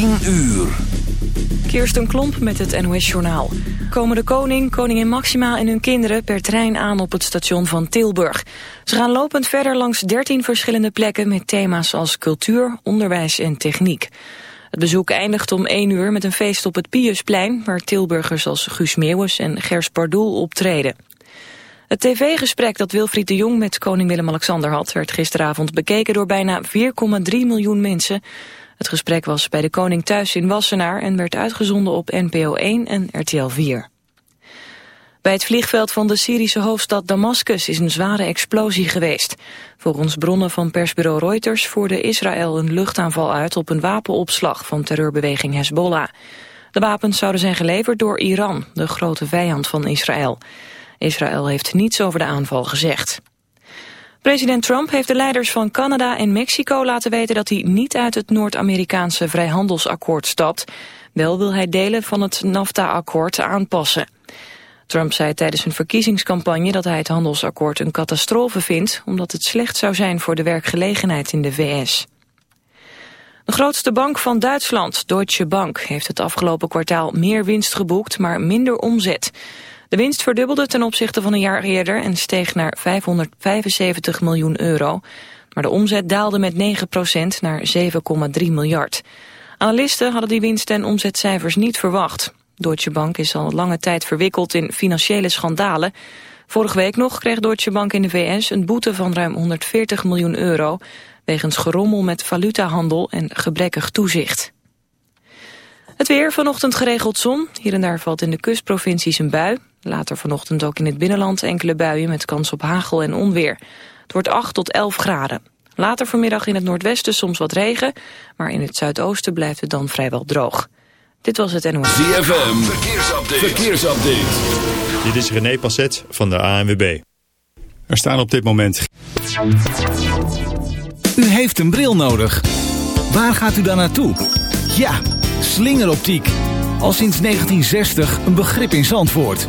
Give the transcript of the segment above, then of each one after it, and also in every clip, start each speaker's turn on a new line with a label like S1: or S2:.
S1: 10 uur.
S2: Kirsten Klomp met het NOS-journaal. Komen de koning, koningin Maxima en hun kinderen per trein aan op het station van Tilburg. Ze gaan lopend verder langs 13 verschillende plekken met thema's als cultuur, onderwijs en techniek. Het bezoek eindigt om 1 uur met een feest op het Piusplein... waar Tilburgers als Guus Meeuwis en Gers Pardoel optreden. Het tv-gesprek dat Wilfried de Jong met koning Willem-Alexander had... werd gisteravond bekeken door bijna 4,3 miljoen mensen. Het gesprek was bij de koning thuis in Wassenaar... en werd uitgezonden op NPO 1 en RTL 4. Bij het vliegveld van de Syrische hoofdstad Damascus is een zware explosie geweest. Volgens bronnen van persbureau Reuters voerde Israël een luchtaanval uit op een wapenopslag van terreurbeweging Hezbollah. De wapens zouden zijn geleverd door Iran, de grote vijand van Israël. Israël heeft niets over de aanval gezegd. President Trump heeft de leiders van Canada en Mexico laten weten dat hij niet uit het Noord-Amerikaanse vrijhandelsakkoord stapt. Wel wil hij delen van het NAFTA-akkoord aanpassen. Trump zei tijdens een verkiezingscampagne dat hij het handelsakkoord een catastrofe vindt, omdat het slecht zou zijn voor de werkgelegenheid in de VS. De grootste bank van Duitsland, Deutsche Bank, heeft het afgelopen kwartaal meer winst geboekt, maar minder omzet. De winst verdubbelde ten opzichte van een jaar eerder en steeg naar 575 miljoen euro. Maar de omzet daalde met 9% naar 7,3 miljard. Analisten hadden die winst- en omzetcijfers niet verwacht. Deutsche Bank is al lange tijd verwikkeld in financiële schandalen. Vorige week nog kreeg Deutsche Bank in de VS een boete van ruim 140 miljoen euro... wegens gerommel met valutahandel en gebrekkig toezicht. Het weer, vanochtend geregeld zon. Hier en daar valt in de kustprovincies een bui. Later vanochtend ook in het binnenland enkele buien met kans op hagel en onweer. Het wordt 8 tot 11 graden. Later vanmiddag in het noordwesten soms wat regen, maar in het zuidoosten blijft het dan vrijwel droog. Dit was het NOS.
S1: ZFM, verkeersupdate. verkeersupdate.
S3: Dit is René Passet van de ANWB. Er staan op dit moment...
S4: U heeft een bril nodig. Waar gaat u dan naartoe? Ja, slingeroptiek. Al sinds 1960 een begrip in Zandvoort.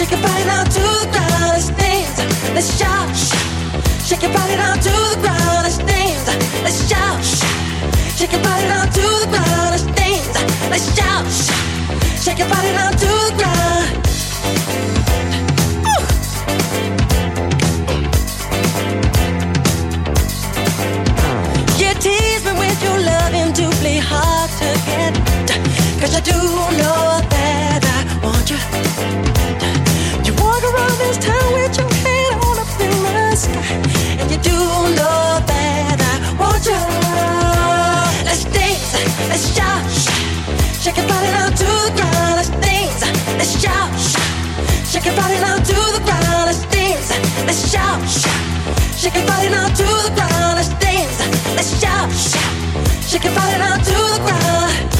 S5: Shake your body down to the ground. Let's dance, let's shout, shake your body down to the ground. Let's dance, let's shout. Shake your body down to the ground. Let's dance. Let's shout. Shake your body down to the ground. Tease me with your loving play hard to get. Cause I do know you
S6: know that I want you. Let's dance, let's shout, shake your body now to the ground. Let's dance, let's shout, shake your body down to the ground. Let's dance, let's shout, shake your body now to the ground. Let's dance, let's shout, shake your body down to the ground.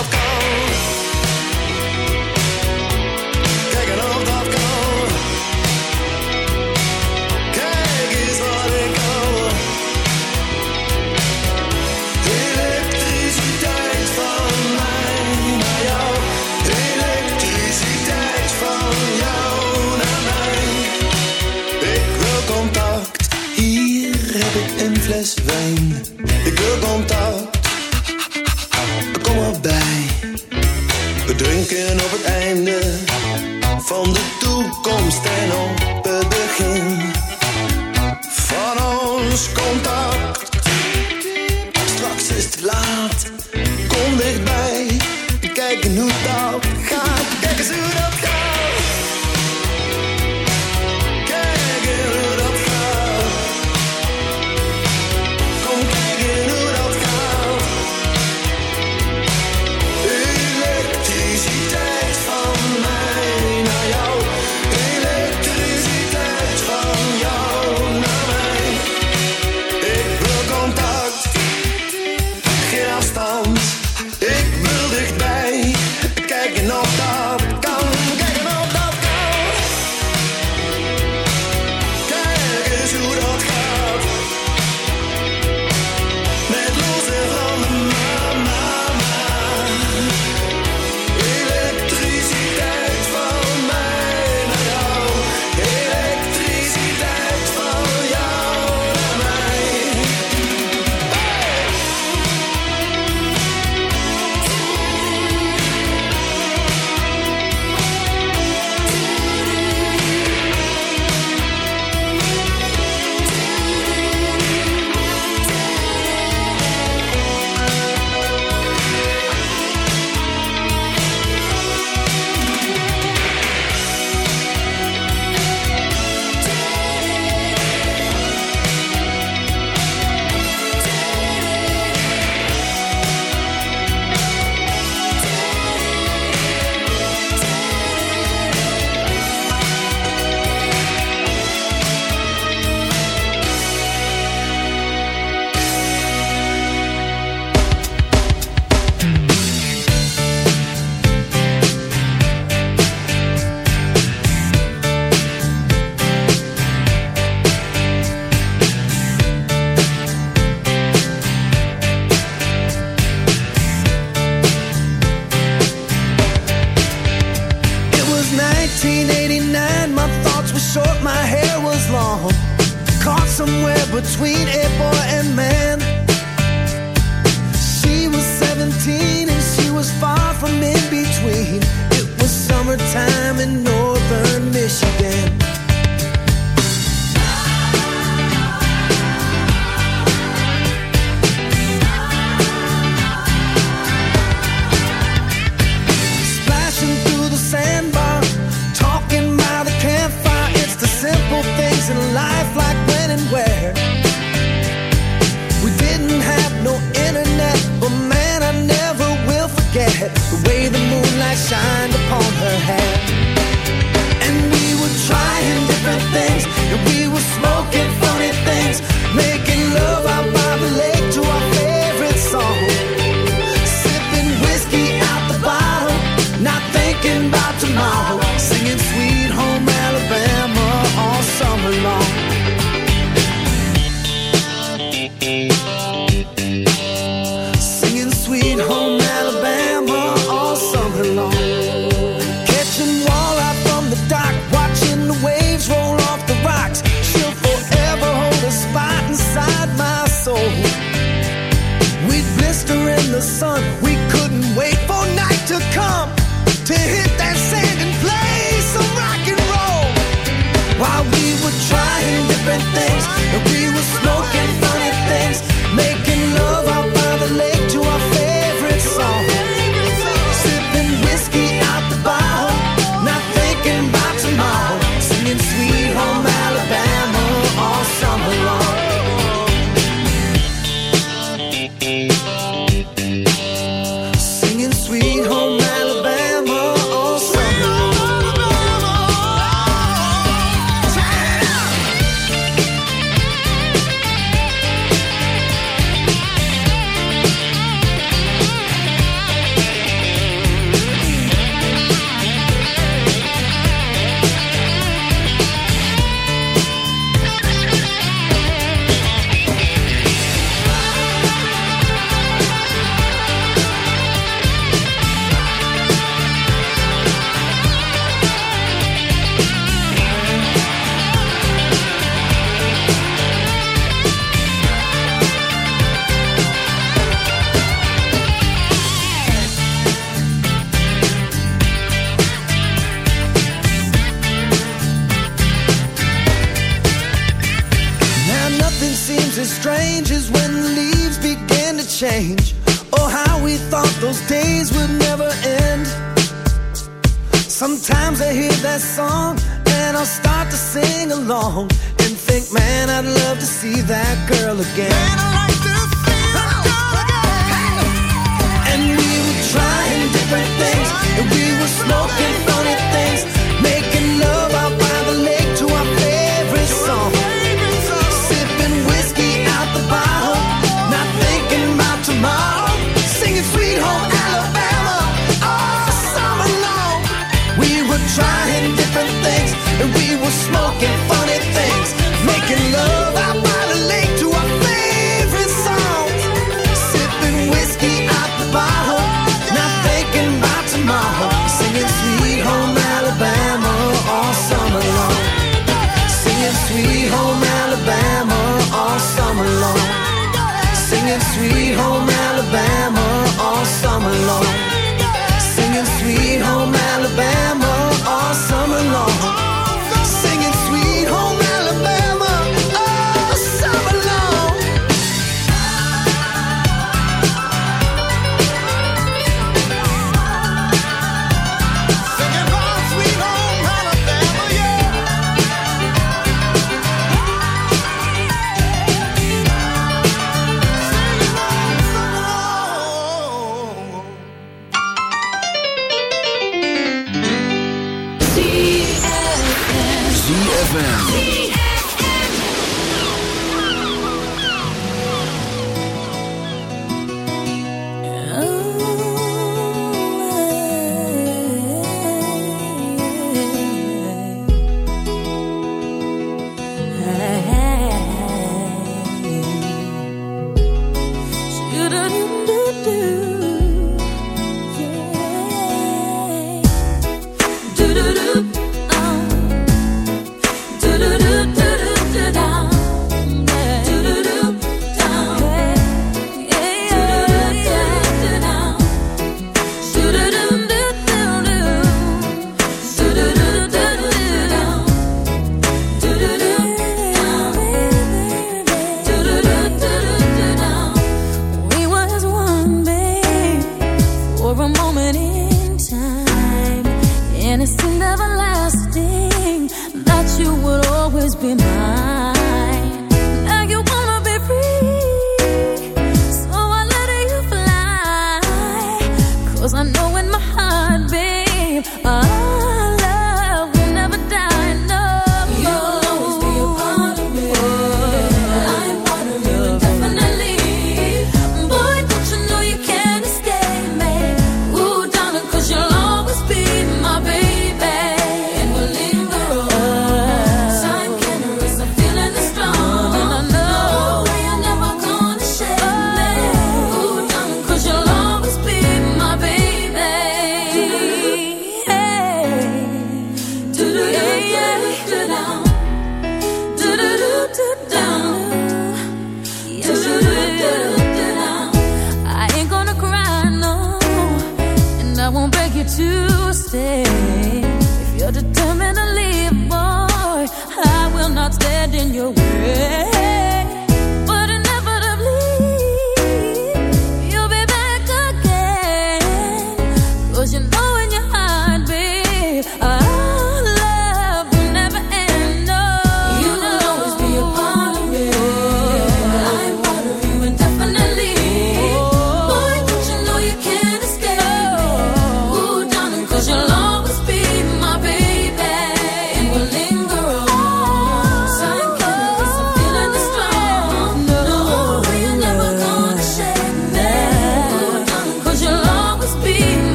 S7: Ik wil
S8: dan to that song and I'll start to sing along and think, man, I'd love to see that girl again.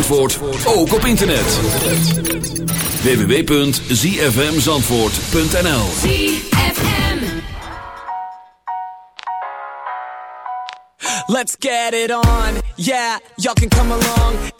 S1: Zandvoort, ook op internet. www.zfmzandvoort.nl
S9: Let's get it on. Yeah, y'all can come along.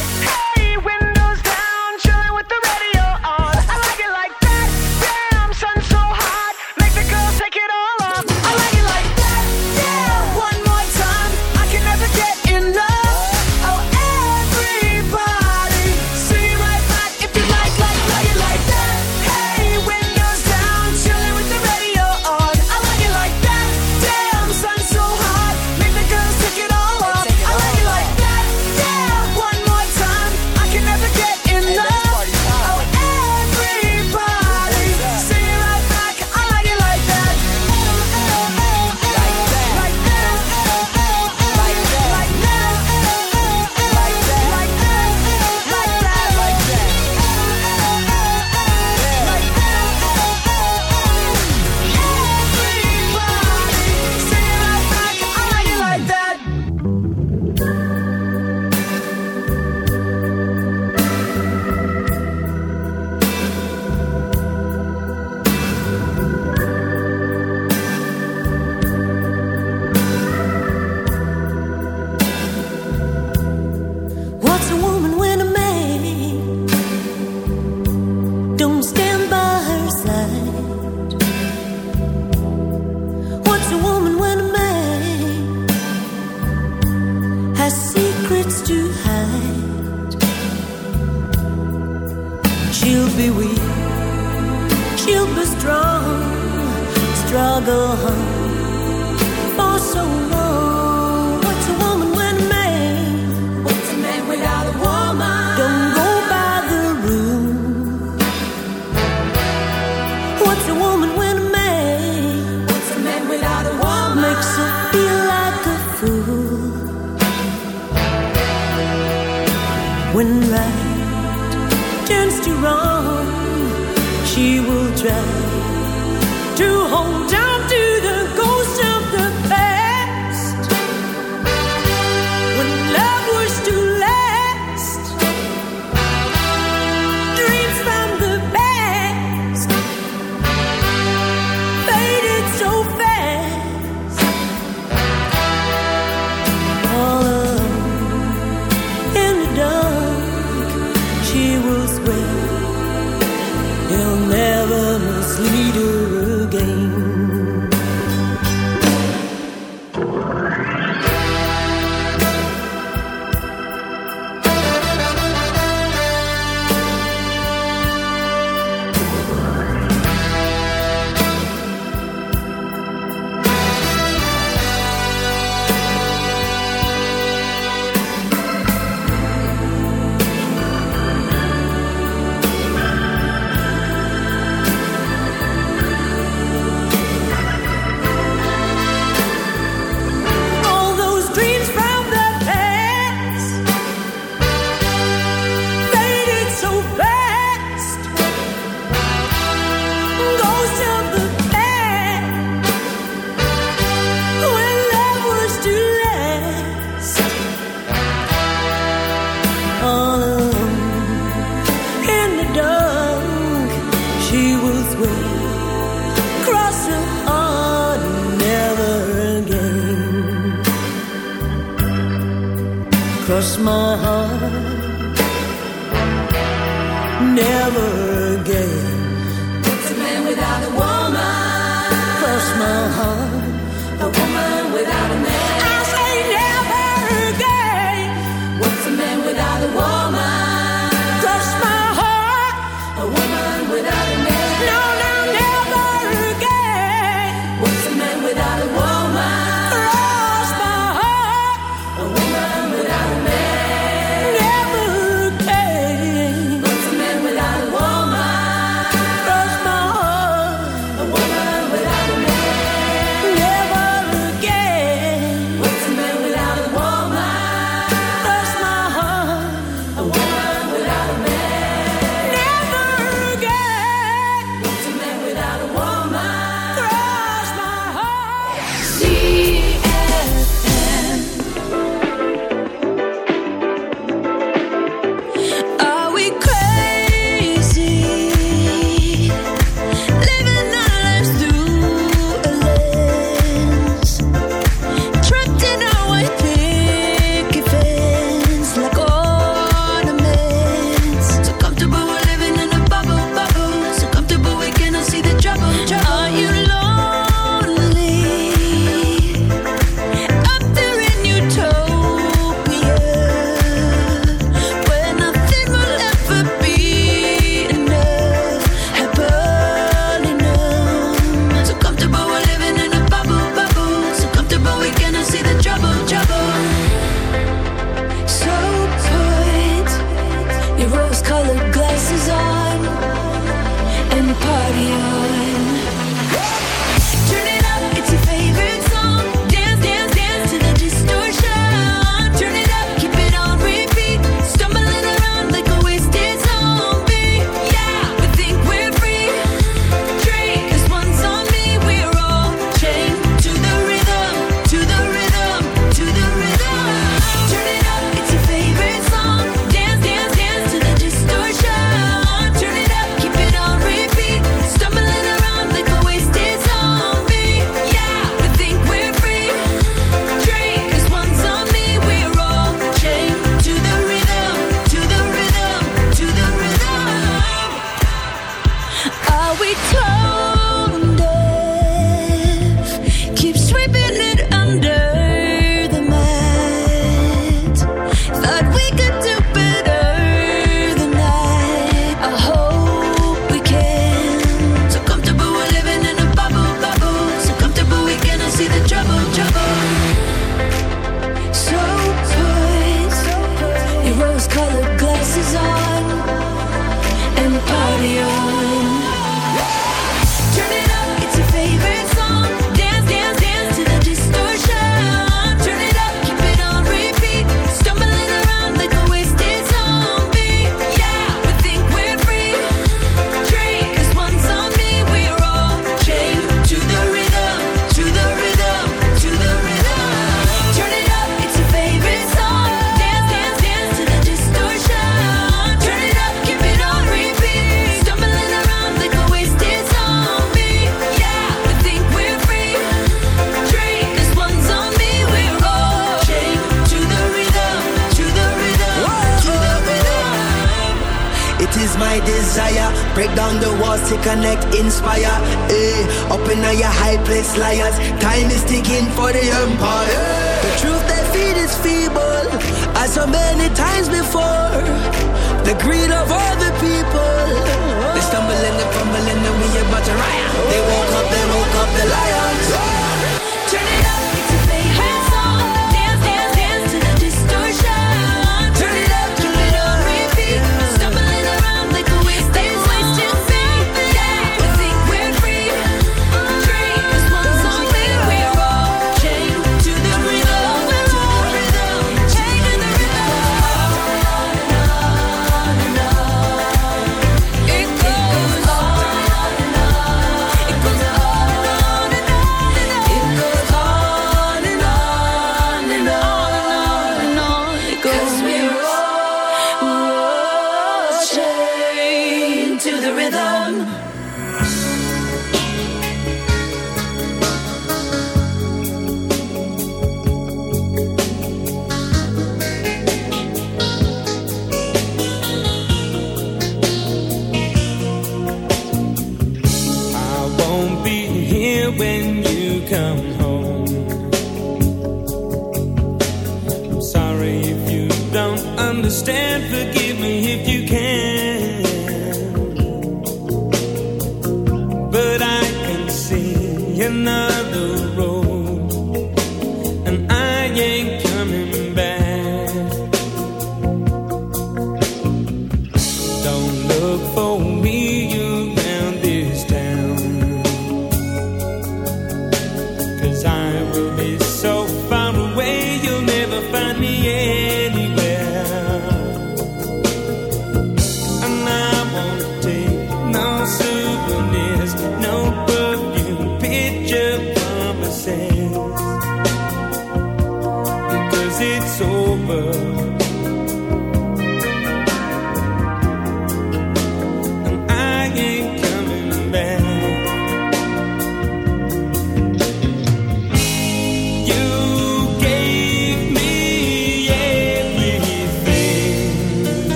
S10: needed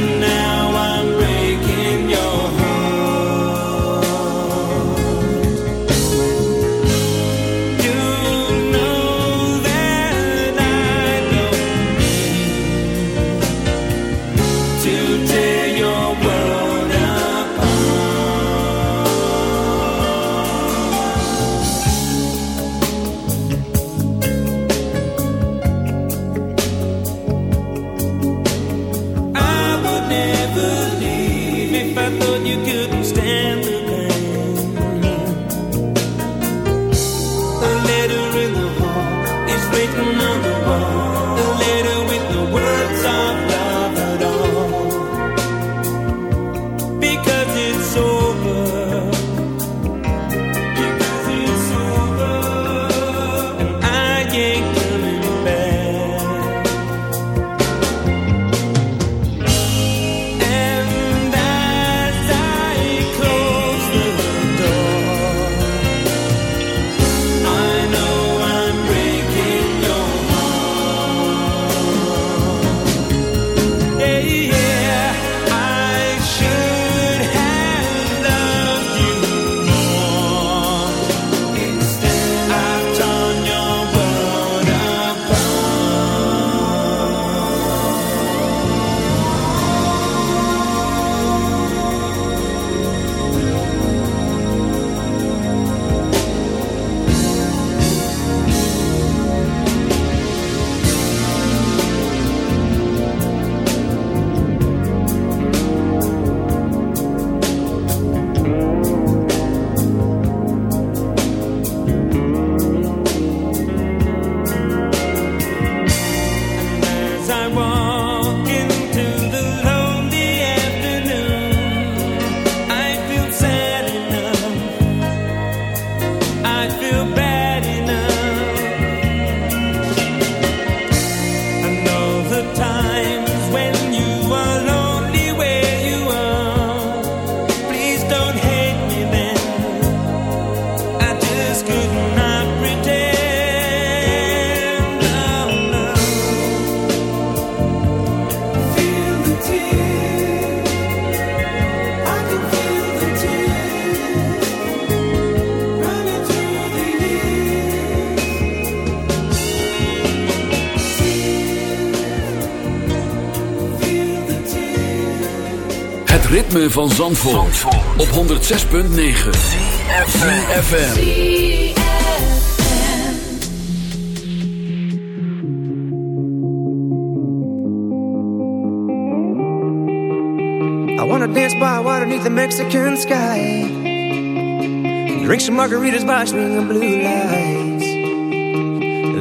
S10: and
S1: van Zandvoort, op 106.9 FM.
S11: I wanna dance by water beneath the Mexican sky. Drink some margaritas by swinging blue lights.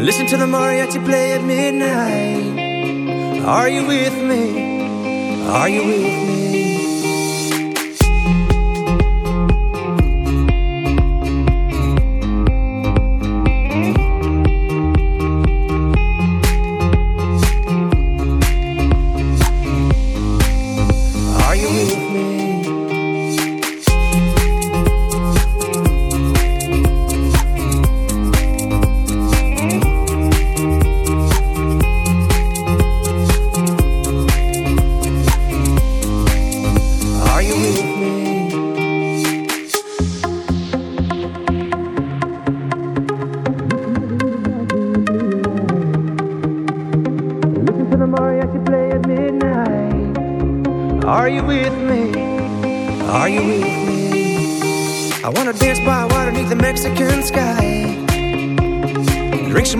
S11: Listen to the mariachi play at midnight. Are you with me? Are you with me?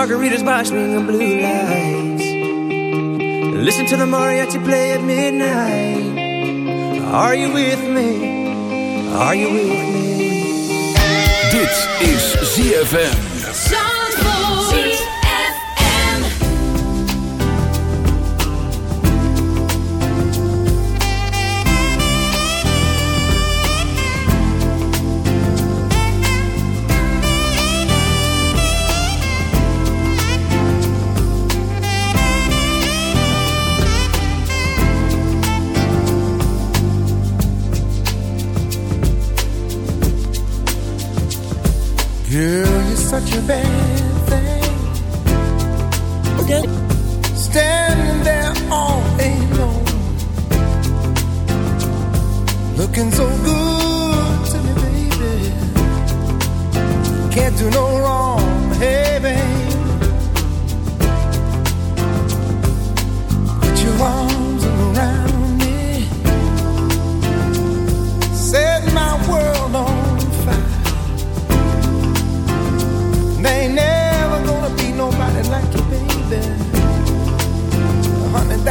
S11: Margaritas by swinging blue lights. Listen to the mariachi play at midnight. Are you with me? Are you with me?
S1: Dit is ZFM.
S8: Girl, you're such a bad thing. Okay. Standing there all alone. Looking so good to me, baby. Can't do no wrong, hey, babe. Put your arms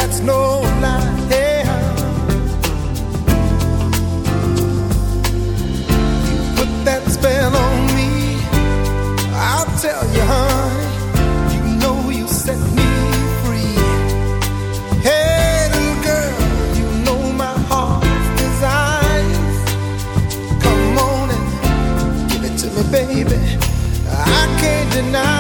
S8: that's no lie. You put that spell on me. I'll tell you, honey. You know you set me free. Hey, little girl, you know my. Come on and give it to me, baby. I can't deny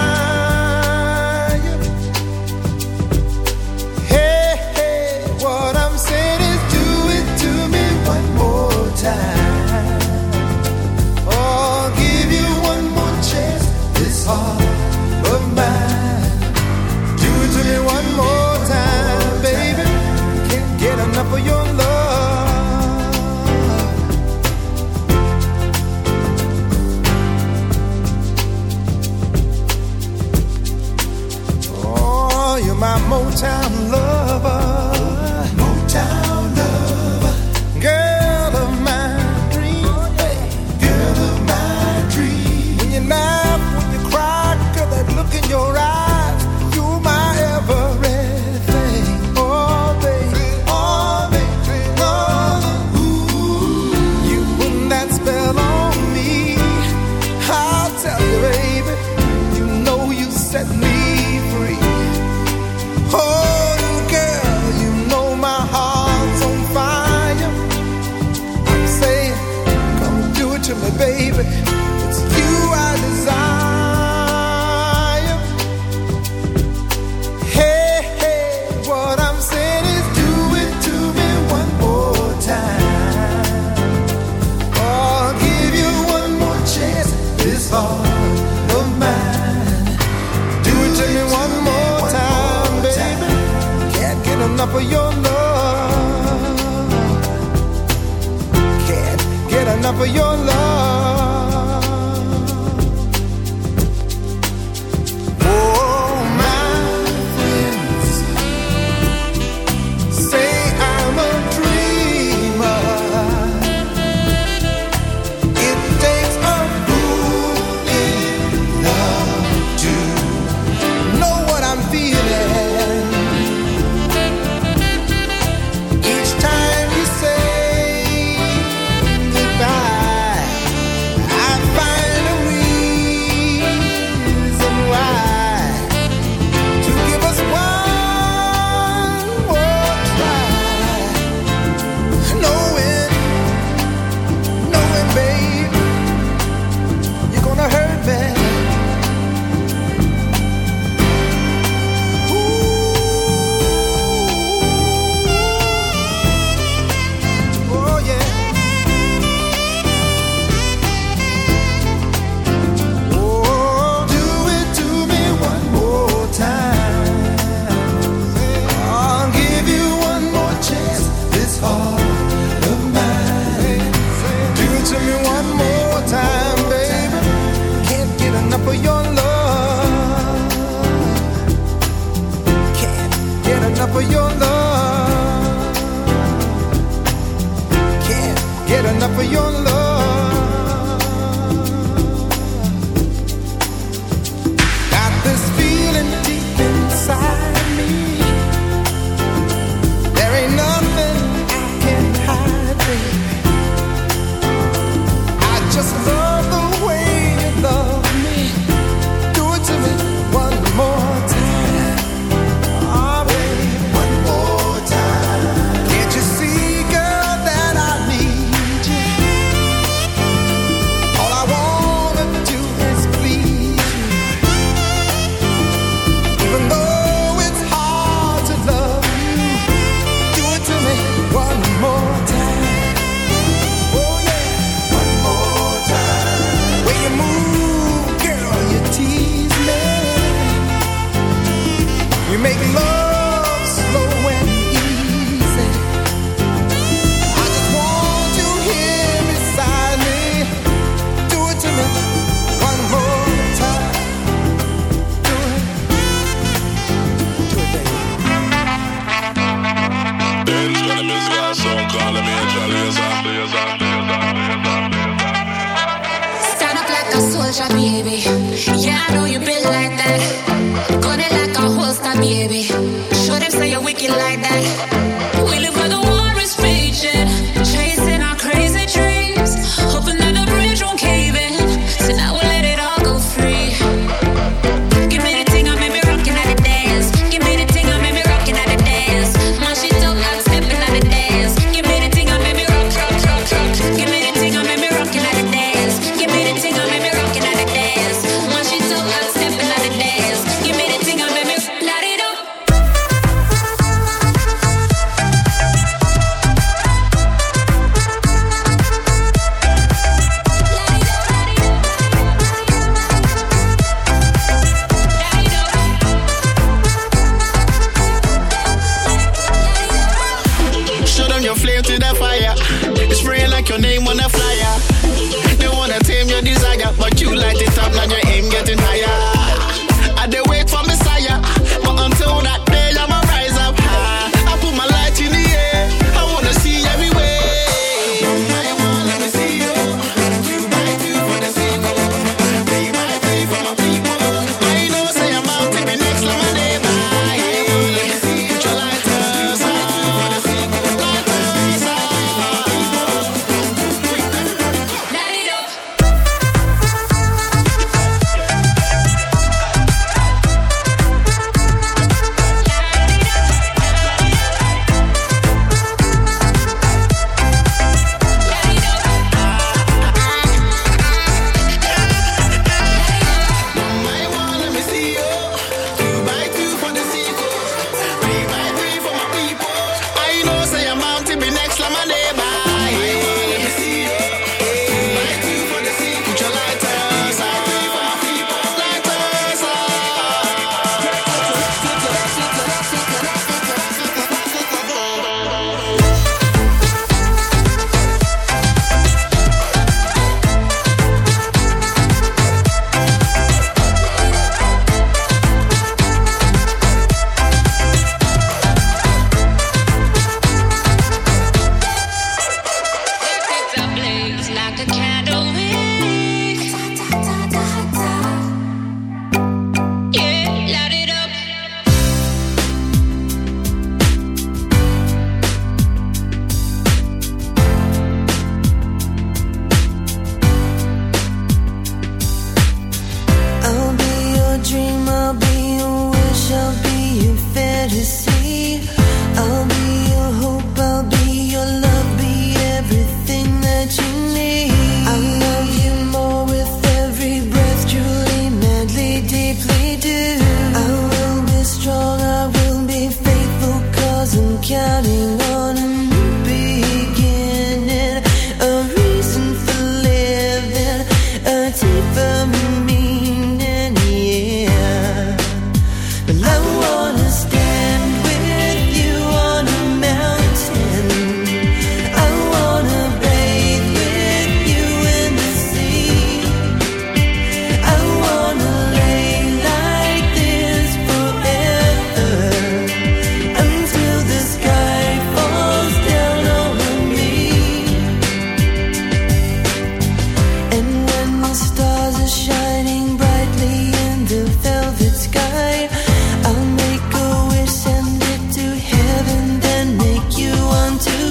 S12: like that.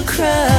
S5: Cry.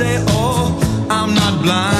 S7: say, Oh, I'm not blind.